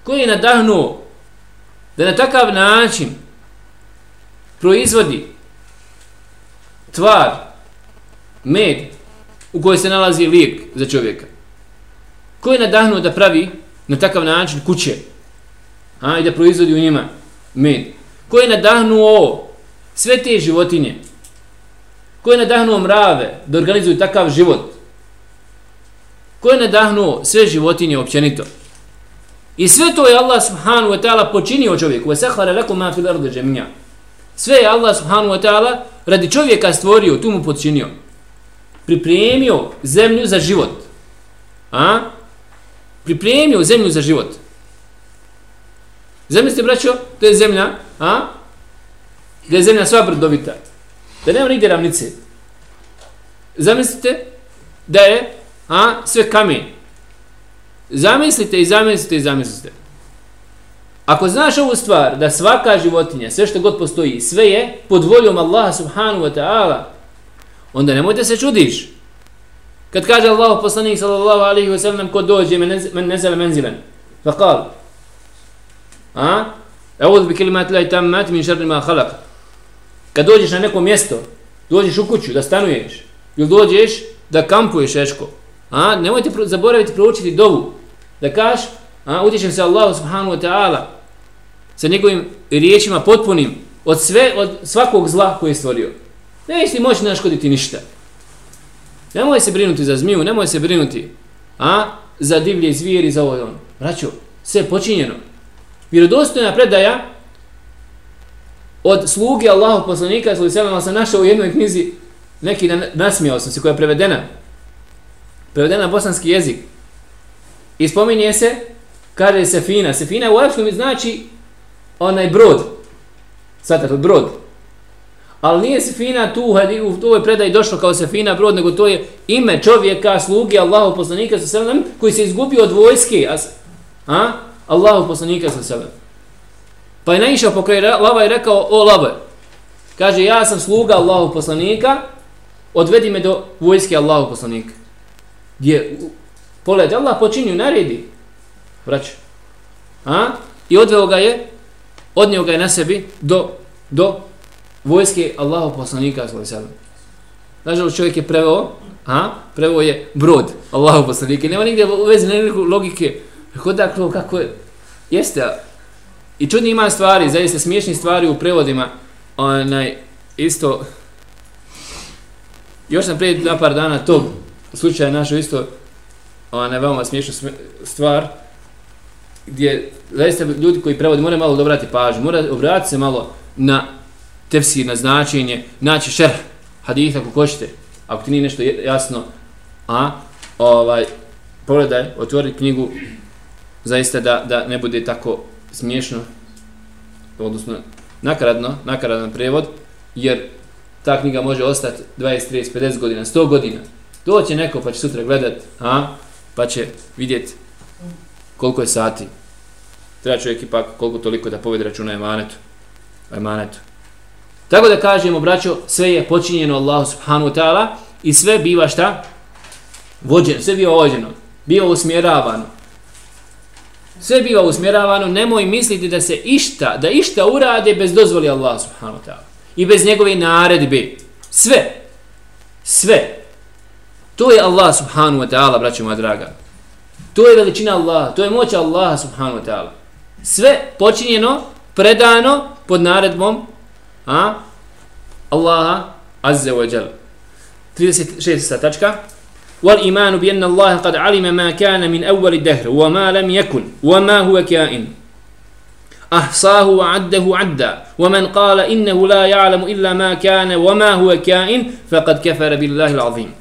Ko je nadahnuo da na takav način proizvodi tvar med u kojoj se nalazi lijek za čovjeka. Ko je nadahnuo da pravi na takav način kuće a, i da proizvodi u njima med? Ko je nadahnuo sve te životinje? Ko je nadahnuo mrave da organizuju takav život? Ko je nadahnuo sve životinje općenito? I sve to je Allah subhanahu wa ta'ala počinio čovjeku. Wa sahara lakum ma fil ardi jami'a. Sve je Allah subhanahu wa ta'ala radi čovjeka stvorio, tu mu počinio. Pripremio zemlju za život. A? Pripremio zemlju za život. Zemlju ste braćo, to je zemlja, a? Da je zemlja sva brdovita. Da nema nigdje ravnice. Zamislite da je a, sve kamen. Zamislite i zamislite i zamislite. Ako znaš ovu stvar, da svaka životinja, sve što god postoji, sve je pod voljom Allaha subhanahu wa ta'ala, onda nemojte se čudiš. Kad kaže Allah poslanik sallallahu alaihi wa sallam, ko dođe men nezale menzilen, fa kal, a? Evo bi kelimat la tam mat min šarri ma khalaq. Kad dođeš na neko mjesto, dođeš u kuću da stanuješ, ili dođeš da kampuješ eško, A, nemojte zaboraviti proučiti dovu. Da kaš, a, utječem se Allahu subhanahu wa ta'ala sa njegovim riječima potpunim od sve, od svakog zla koje je stvorio. Ne ti moći naškoditi ništa. Nemoj se brinuti za zmiju, nemoj se brinuti a, za divlje zvijeri, za ovo ono. Braćo, sve je počinjeno. Vjerodostojna predaja od sluge Allahog poslanika, sallallahu sam našao u jednoj knjizi, neki nasmijao sam se, koja je prevedena, prevedena na bosanski jezik. I spominje se, kaže Sefina. Sefina u arapskom znači onaj brod. Sada to brod. Ali nije Sefina tu, u ovoj predaji došlo kao Sefina brod, nego to je ime čovjeka, sluge Allahu poslanika sa selem, koji se izgubio od vojske. A, a? Allahu poslanika sa selem. Pa je naišao pokraj lava i rekao, o lava, kaže, ja sam sluga Allahu poslanika, odvedi me do vojske Allahu poslanika gdje pogled Allah počinju naredi vraća. a? I odveo ga je odnio ga je na sebi do do vojske Allahu poslanika sallallahu alejhi čovjek je preveo a? Preveo je brod Allahu poslanika. Nema nigdje u vezi nekakve logike. Kako da kako je? Jeste i čudni ima stvari zaista smiješni stvari u prevodima. Onaj isto još sam prije na par dana tog slučaj našo isto ona je veoma smiješna stvar gdje zaista ljudi koji prevodi moraju malo dobrati pažnju, moraju obratiti se malo na tefsir, na značenje, naći šerh haditha ako hoćete, ako ti nije nešto jasno, a ovaj, pogledaj, otvori knjigu zaista da, da ne bude tako smiješno, odnosno nakaradno, nakaradan prevod, jer ta knjiga može ostati 20, 30, 50 godina, 100 godina, Doće neko pa će sutra gledat, a, pa će vidjeti koliko je sati. Treba čovjek ipak koliko toliko da povede računa emanetu. emanetu. Tako da kažemo, braćo, sve je počinjeno Allahu subhanu ta'ala i sve biva šta? Vođeno, sve biva vođeno, biva usmjeravano. Sve biva usmjeravano, nemoj misliti da se išta, da išta urade bez dozvoli Allah subhanu ta'ala. I bez njegove naredbe. Sve. Sve. To je Allah subhanahu wa ta'ala, braćo moja draga. To je veličina Allah, to je moć Allah subhanahu wa ta'ala. Sve počinjeno, predano pod naredbom a? Allaha azze wa jal. 36. tačka. والإيمان بأن الله قد علم ما كان من أول الدهر وما لم يكن وما هو كائن أحصاه وعده عدا ومن قال إنه لا يعلم إلا ما كان وما هو كائن فقد كفر بالله العظيم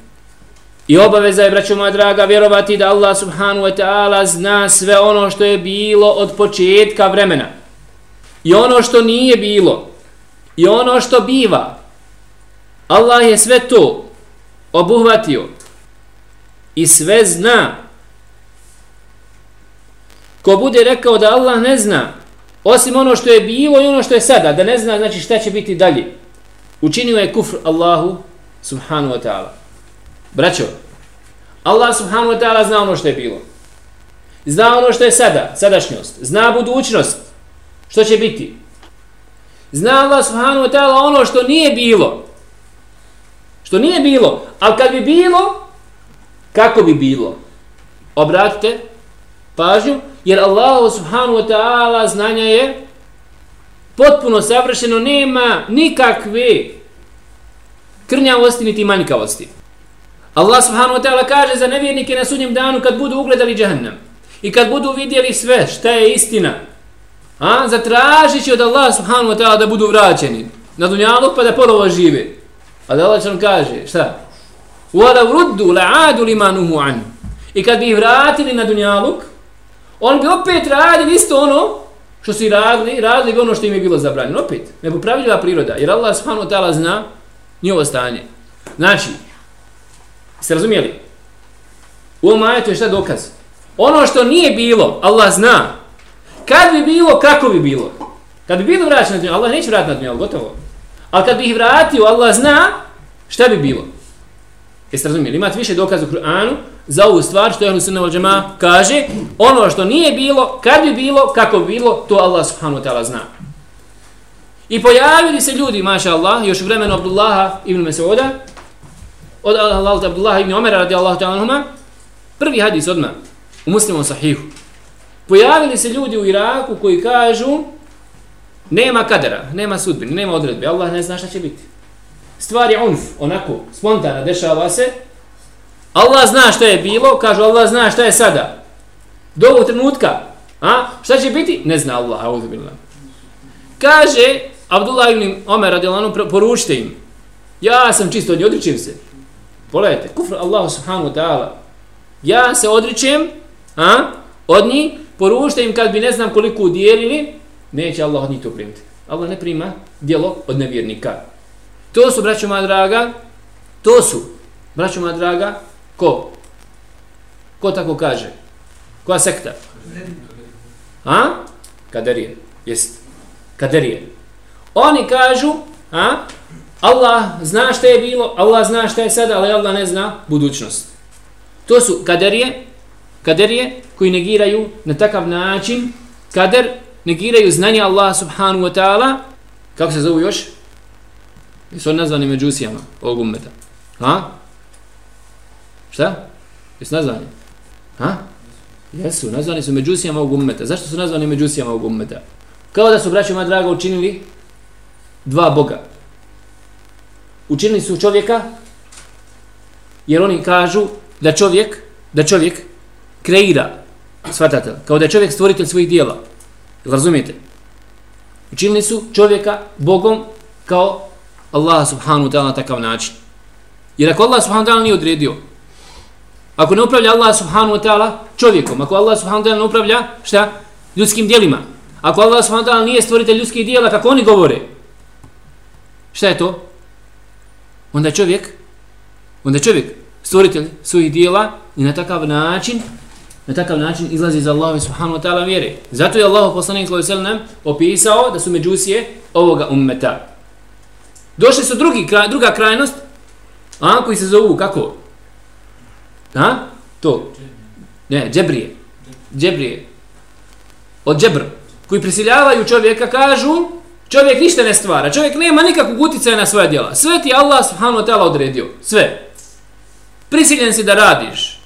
I obaveza je, braćo moja draga, vjerovati da Allah subhanu wa ta'ala zna sve ono što je bilo od početka vremena. I ono što nije bilo. I ono što biva. Allah je sve to obuhvatio. I sve zna. Ko bude rekao da Allah ne zna, osim ono što je bilo i ono što je sada, da ne zna znači šta će biti dalje, učinio je kufr Allahu subhanu wa ta'ala. Braćo, Allah subhanahu wa ta'ala zna ono što je bilo. Zna ono što je sada, sadašnjost. Zna budućnost, što će biti. Zna Allah subhanahu wa ta'ala ono što nije bilo. Što nije bilo. Ali kad bi bilo, kako bi bilo? Obratite pažnju, jer Allah subhanahu wa ta'ala znanja je potpuno savršeno, nema nikakve krnjavosti niti manjkavosti. Allah subhanahu wa ta'ala kaže za nevjernike na sudnjem danu kad budu ugledali džahannam i kad budu vidjeli sve šta je istina, a, zatražit će od Allah subhanahu wa ta'ala da budu vraćeni na dunjalu pa da ponovo žive. A da Allah će kaže, šta? وَلَوْ رُدُّ لَعَادُ لِمَانُهُ عَنُ I kad bi ih vratili na dunjaluk, on bi opet radili isto ono što su radili, radili bi ono što im je bilo zabranjeno. Opet, nepopravljiva priroda, jer Allah subhanahu wa ta'ala zna njihovo stanje. Znači, Se razumijeli? U ovom ajetu je šta dokaz? Ono što nije bilo, Allah zna. Kad bi bilo, kako bi bilo? Kad bi bilo vraćeno na Allah neće vratiti na dunjalu, gotovo. Ali kad bi ih vratio, Allah zna šta bi bilo. Jeste razumijeli? Imate više dokaza u Kur'anu za ovu stvar što je Ahlu Sunna Valđama kaže ono što nije bilo, kad bi bilo, kako bi bilo, to Allah subhanahu ta'ala zna. I pojavili se ljudi, maša Allah, još u vremenu Abdullaha ibn Mesuda, od Abdullah ibn Omera radi Allah ta'ala prvi hadis odmah u muslimom sahihu. Pojavili se ljudi u Iraku koji kažu nema kadera, nema sudbine, nema odredbe, Allah ne zna šta će biti. Stvar je unf, onako, spontana, dešava se, Allah zna šta je bilo, kažu Allah zna šta je sada. Do ovog trenutka, a? šta će biti? Ne zna Allah, auzubillah. Kaže Abdullah ibn Omer radijalanu, poručite im, ja sam čisto od odričim se. Pogledajte, kufr Allahu subhanahu wa ta'ala. Ja se odričem, a? od njih, poručite im kad bi ne znam koliko udjelili, neće Allah od njih to primiti. Allah ne prima djelo od nevjernika. To su, braćo moja draga, to su, braćo moja draga, Ko? Ko tako kaže? Koja sekta? A? Kaderije. Jest. Kaderije. Oni kažu, a? Allah zna šta je bilo, Allah zna šta je sada, ali Allah ne zna budućnost. To su kaderije, kaderije koji negiraju na takav način, kader negiraju znanje Allaha subhanu wa ta'ala, kako se zovu još? Jesu oni nazvani međusijama ovog ummeta. Ha? Šta? Jesu nazvani? Ha? Jesu, nazvani su međusijama ovog ummeta. Zašto su nazvani međusijama ovog ummeta? Kao da su braćima draga učinili dva boga. Učinili su čovjeka jer oni kažu da čovjek da čovjek kreira svatate kao da je čovjek stvoritelj svojih dijela. Razumijete? Učinili su čovjeka Bogom kao Allah subhanahu wa ta'ala na takav način. Jer ako Allah subhanahu ta'ala nije odredio Ako ne upravlja Allah subhanahu wa ta'ala čovjekom, ako Allah subhanahu ta'ala ne upravlja šta? ljudskim dijelima. Ako Allah subhanahu ta'ala nije stvoritelj ljudskih dijela kako oni govore. Šta je to? Onda čovjek onda čovjek stvoritelj svojih dijela i na takav način na takav način izlazi iz Allahove subhanahu wa ta'ala vjere. Zato je Allah poslanik sallallahu alejhi ve sellem opisao da su međusije ovoga ummeta. Došli su drugi kraj, druga krajnost, a koji se zovu kako? Ha? To. Ne, džebrije. Džebrije. Od džebr. Koji prisiljavaju čovjeka, kažu, čovjek ništa ne stvara. Čovjek nema nikakvog utjecaja na svoja djela. Sve ti Allah subhanahu wa ta'ala odredio. Sve. Prisiljen si da radiš.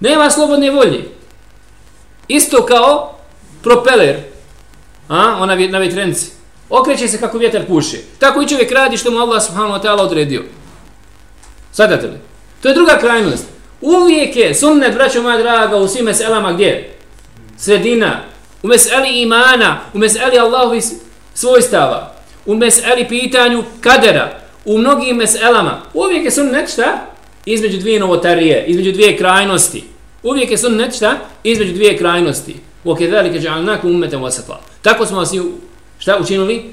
Nema slobodne volje. Isto kao propeler. A, ona na vjetrenci. Okreće se kako vjetar puše. Tako i čovjek radi što mu Allah subhanahu wa ta'ala odredio. Sadate li? To je druga krajnost. Uvijek je sunnet, braćo moja draga, u svim meselama gdje? Sredina. U meseli imana, u meseli Allahovi svojstava, u meseli pitanju kadera, u mnogim meselama. Uvijek je sunnet šta? Između dvije novotarije, između dvije krajnosti. Uvijek je sunnet šta? Između dvije krajnosti. U okedalike džalnaku ummetem vasatla. Tako smo vas šta učinili?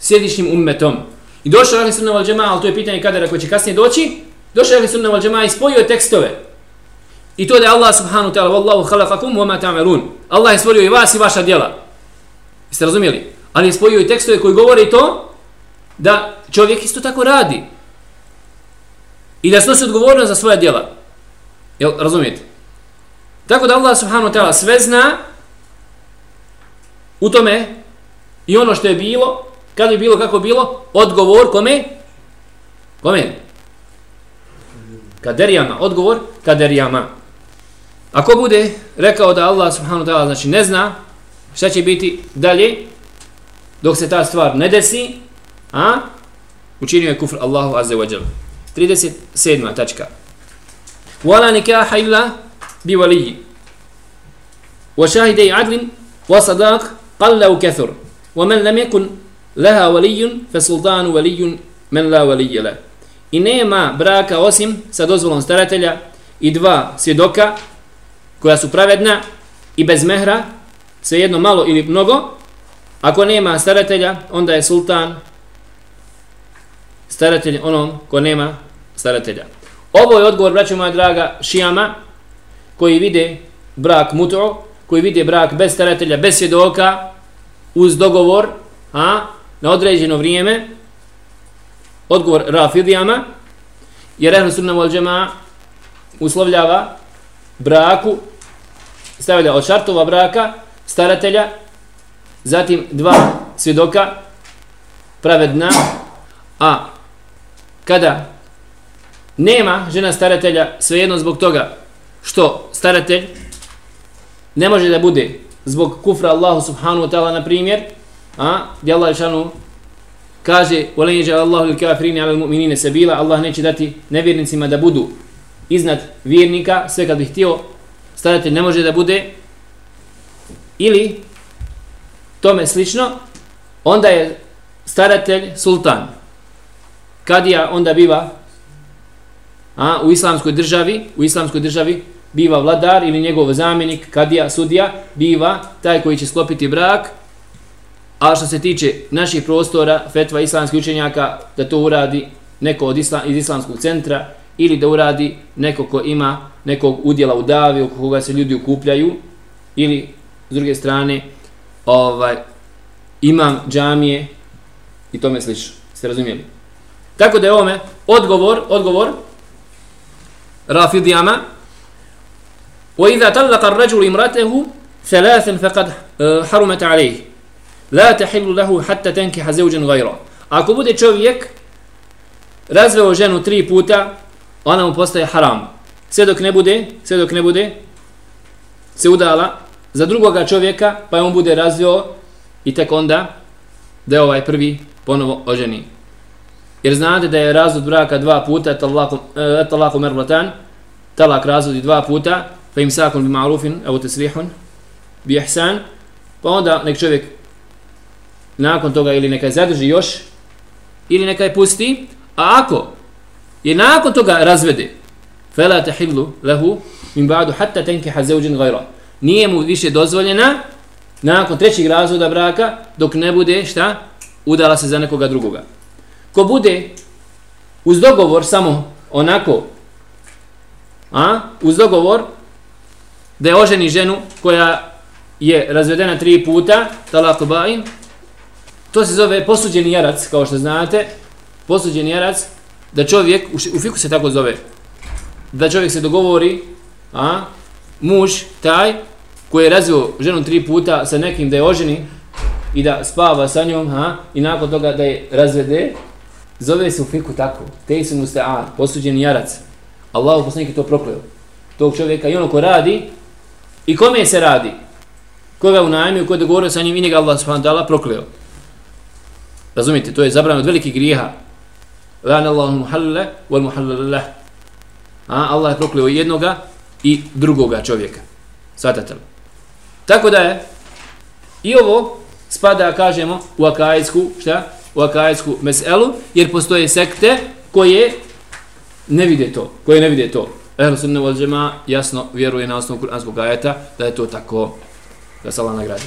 Sjedišnjim ummetom. I došao je sunna val džema, ali to je pitanje kadera koje će kasnije doći. Došao je sunna val džema i spojio tekstove. I to da je Allah subhanahu ta'ala, Wallahu khalaqakum wa ma ta'malun. Allah je stvorio i vas i vaša djela. Jeste razumjeli? Ali je spojio i tekstove koji govore to da čovjek isto tako radi. I da snosi odgovornost za svoje djela. Jel, razumijete? Tako da Allah subhanahu ta'ala sve zna u tome i ono što je bilo, Kad je bilo kako bilo? Odgovor kome? Kome? Kaderijama. Odgovor kaderijama. Ako bude rekao da Allah subhanahu wa ta'ala znači ne zna šta će biti dalje dok se ta stvar ne desi, a učinio je kufr Allahu azza wa jalla. 37. tačka. Wala nikaha illa bi waliyyi. Wa shahidai adlin wa sadaq qalla u kathur. Wa man lam yakun laha waliyyun fa sultanu waliyyun man la waliyya la. I nema braka osim sa dozvolom staratelja i dva svjedoka koja su pravedna i bez mehra, svejedno malo ili mnogo, ako nema staratelja, onda je sultan staratelj onom ko nema staratelja. Ovo je odgovor, braćo moja draga, šijama, koji vide brak muto, koji vide brak bez staratelja, bez svjedoka, uz dogovor, a, na određeno vrijeme, odgovor rafidijama, jer Ehlu Sunna wal Džema uslovljava braku, stavlja od šartova braka, staratelja, zatim dva svjedoka, pravedna, a kada nema žena staratelja, svejedno zbog toga što staratelj ne može da bude zbog kufra Allahu subhanahu wa ta'ala na primjer, a, gdje Allah šanu kaže وَلَنْ يَجَعَ اللَّهُ لِلْكَافِرِينِ عَلَى الْمُؤْمِنِينَ سَبِيلًا Allah neće dati nevjernicima da budu iznad vjernika, sve kad bi htio, staratelj ne može da bude, ili tome slično, onda je staratelj sultan. Kadija onda biva a, u islamskoj državi, u islamskoj državi biva vladar ili njegov zamjenik, kadija, sudija, biva taj koji će sklopiti brak, a što se tiče naših prostora, fetva islamskih učenjaka, da to uradi neko od islam, iz islamskog centra ili da uradi neko ko ima nekog udjela u davi oko koga se ljudi ukupljaju ili s druge strane ovaj imam džamije i tome slično. Ste razumijeli? Tako da je ovome odgovor, odgovor Rafidijama وإذا طلق الرجل امرأته ثلاثا فقد حرمت عليه لا تحل له حتى تنكح زوجا غيره ako bude čovjek razveo ženu tri puta ona mu postaje haram. Sve dok ne bude sve dok ne bude se udala za drugoga čovjeka pa on bude razveo i tek onda da je ovaj prvi ponovo oženi. Jer znate da je razvod braka dva puta talaku, e, eh, talaku merlatan, talak razvodi dva puta fa im sakun bi ma'rufin evo tesrihun bi ihsan. Pa onda nek čovjek nakon toga ili neka zadrži još ili neka je pusti a ako je nakon toga razvede. Fela tahillu lehu min ba'du hatta tenkiha zevđin gajra nije mu više dozvoljena nakon trećeg razvoda braka dok ne bude šta? Udala se za nekoga drugoga. Ko bude uz dogovor samo onako a? Uz dogovor da je oženi ženu koja je razvedena tri puta talako ba'in to se zove posuđeni jarac kao što znate. Posuđeni jarac da čovjek u fiku se tako zove. Da čovjek se dogovori a muž taj koji je razvio ženu tri puta sa nekim da je oženi i da spava sa njom ha i nakon toga da je razvede zove se u fiku tako. Te su mu ste a posuđeni jarac. Allahu poslanik je to prokleo. Tog čovjeka i ono ko radi i kome se radi. Koga u najmi, ko je dogovorio sa njim i njega Allah subhanahu ta'ala prokleo. Razumite, to je zabrano od velikih grijeha lan Allahu muhallile wal muhallile a Allah je prokleo jednoga i drugoga čovjeka svatate li tako da je i ovo spada kažemo u akajsku šta u akajsku meselu jer postoje sekte koje ne vide to, koje ne vide to. Ehlu sunne wal jasno vjeruje na osnovu kuranskog ajeta da je to tako da se Allah nagradi.